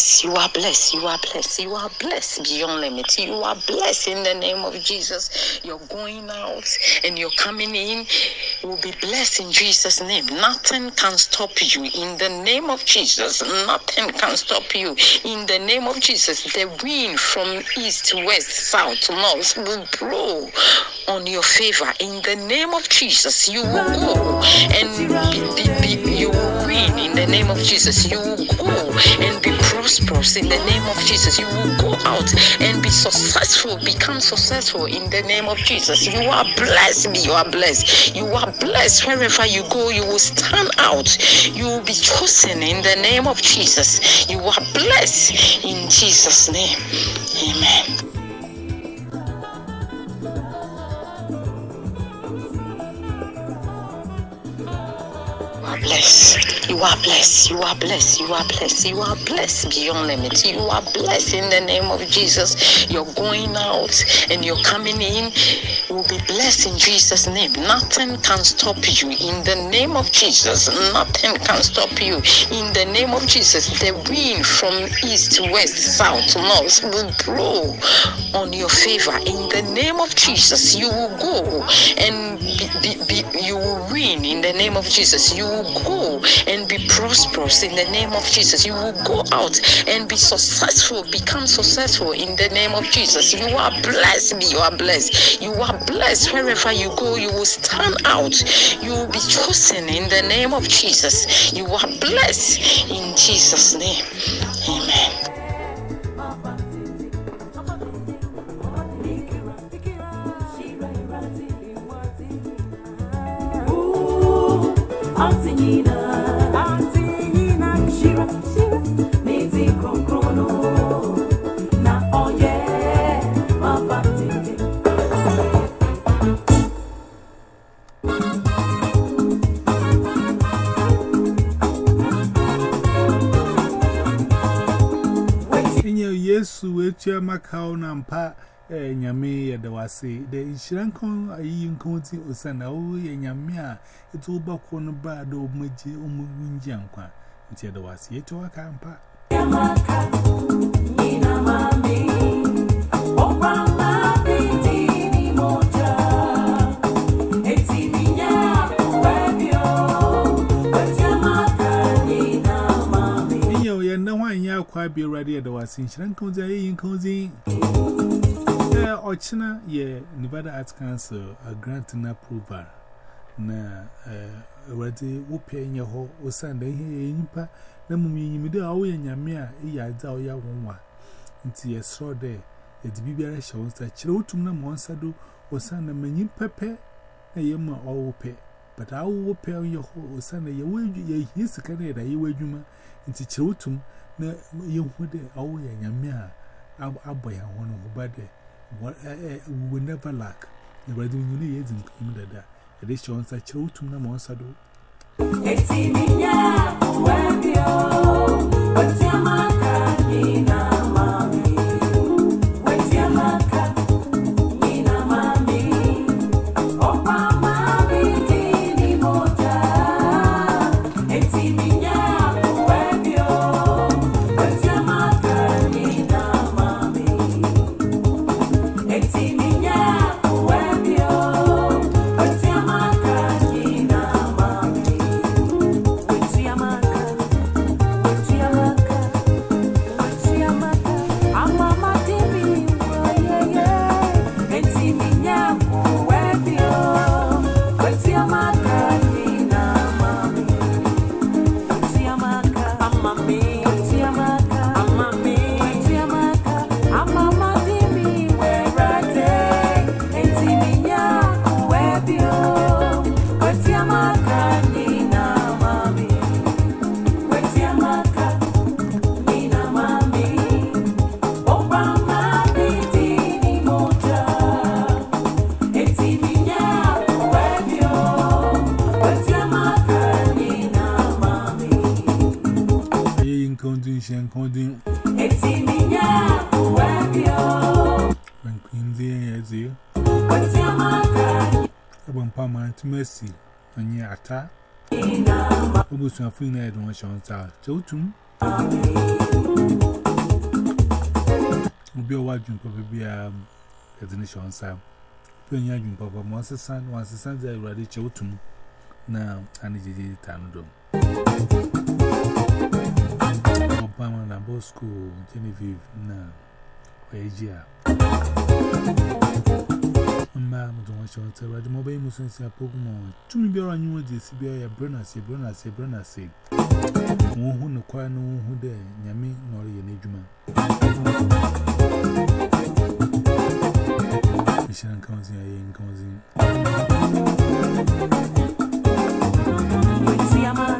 blessed. You are blessed. You are blessed. You are blessed beyond limits. You are blessed in the name of Jesus. You're going out and you're coming in. You will be blessed in Jesus' name. Nothing can stop you in the name of Jesus. Nothing can stop you in the name of Jesus. The wind from east, to west, south, to north will blow on your favor in the name of Jesus. You will go and be, be, be, you will win in the name of Jesus. You will go and be prosperous in the name of Jesus. You will go out and be successful, become successful in the name of Jesus. You are blessed. You are blessed. You are blessed wherever you go. You will stand out. You will be chosen in the name of Jesus. You are blessed in Jesus' name. Amen. You are blessed. You are blessed. You are blessed. You are blessed beyond limit. You are blessed in the name of Jesus. You're going out and you're coming in. Will be blessed in Jesus' name. Nothing can stop you in the name of Jesus. Nothing can stop you in the name of Jesus. The wind from east, to west, south, to north will blow on your favor in the name of Jesus. You will go and be, be, be, you will win in the name of Jesus. You will go and be prosperous in the name of Jesus. You will go out and be successful, become successful in the name of Jesus. You are blessed. You are blessed. You are blessed wherever you go. You will stand out. You will be chosen in the name of Jesus. You are blessed in Jesus' name. Amen. Antinina, Antinina, Shira, Shira, Nizi Inye Yesu wetu makao na mpa eh, nyame ya dawase. De nshirankon ayi nkonti osana o ye nyame a etu ba ko no ba do maji omunji ankwa nti ya dawase yetu aka mpa be ready at the Wasin Shrankoza, Yinkozi, Ochina, ye Nevada Arts Council, a grant approval. Na eh, ready, whooping in your hole, or Sunday, Yimpa, Namumi, Mido, away in Yamia, Yadao Yawanwa. Into your straw there, it's Bibia shows that Chirotum Monsado, or Sunday, Menin Pepe, a Yama or Whoopee. but I will pay your whole Sunday. You will use the Canada, you will into Chirotum, na you would owe a yamia aboy and A dish on such a road to no more Urban Permanent Mercy, and your attack. Obus and Fina, I don't want to answer. Totum. Be a watching Papa be a destination, sir. Penny, I do Papa once a son, once a son's a ready Totum. Now, I need to do it. Obama and Bosco, Genevieve, now, where is here? mma mtu mwache wa tera di mwabayi musensi ya pokemon chumi biara nyuwa jesi biara ya brenasi brenasi brenasi mwuhu ni kwa ni mwuhu de nyami nori ya nejuma mishira nkawazi ya yei nkawazi Poesia mara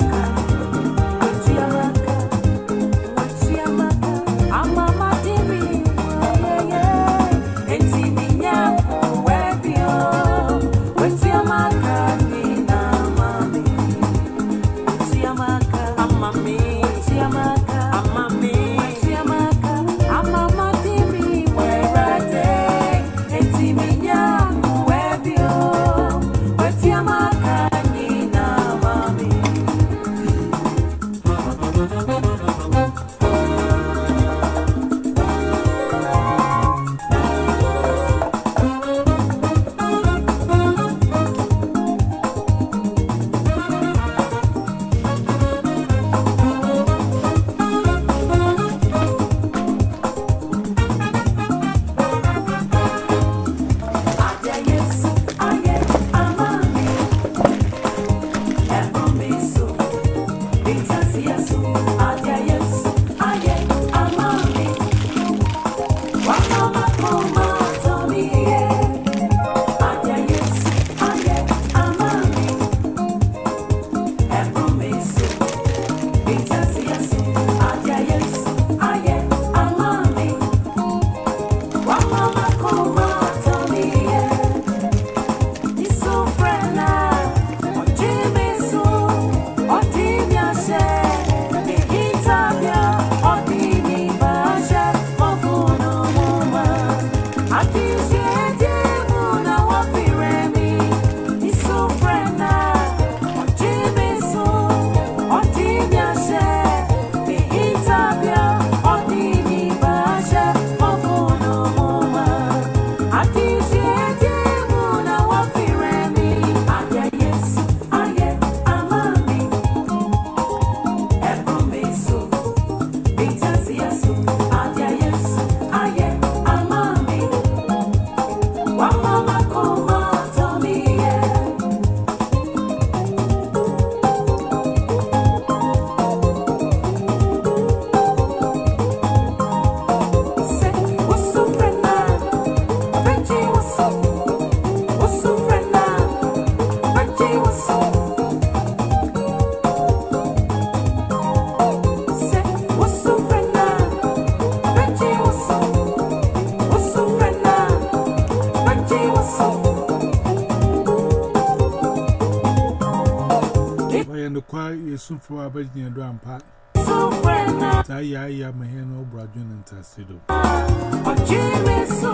Gracias. If I am the choir, you soon for a virgin and grandpa. Tayaya, my hand, or Bradjun and Tassido.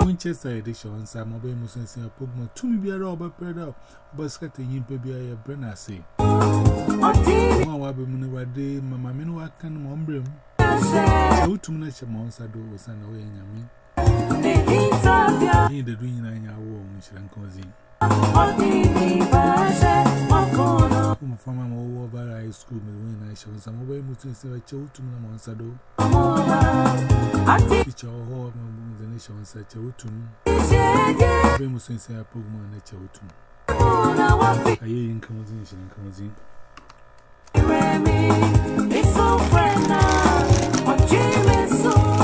Winchester edition, Sam Obey Musin, a Pokemon, two may be a robber predator, but scatting him, baby, I have say. One will be Munawa day, Mamma can umbrem. So too much a monster do was an away in a me. In the doing, I know, Miss Rancosi. Mfama mwa bara high school mwenye na wa mwenye na shawiza cha utumu Mwenye mtu so